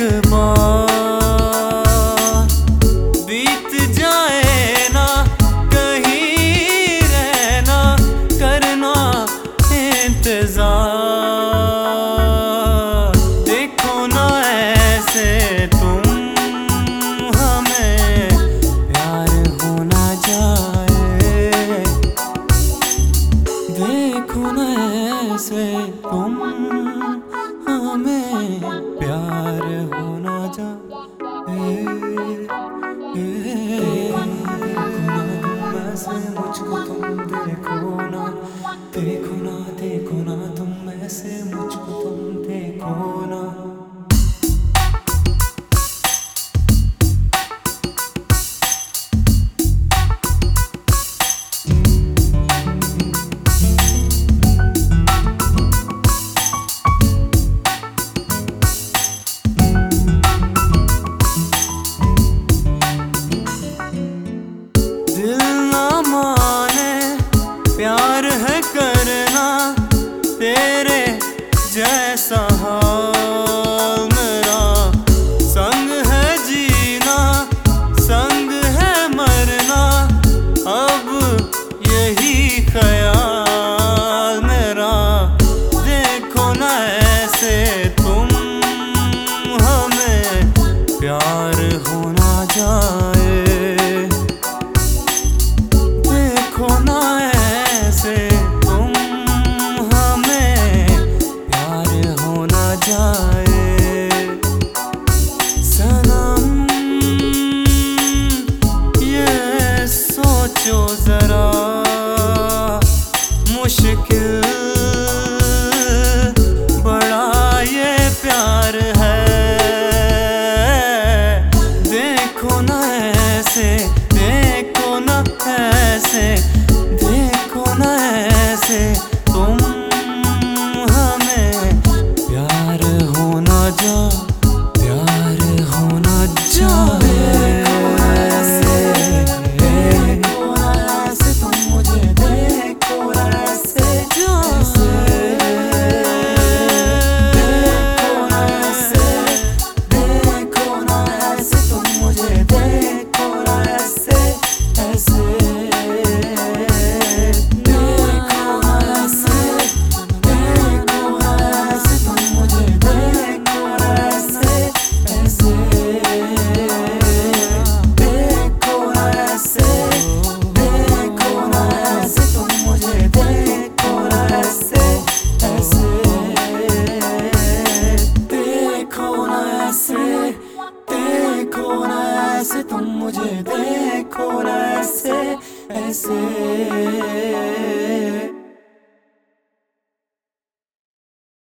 tomorrow ऐसे ना ऐसे देखो ना ऐसे। तुम मुझे देखो ऐसे ऐसे।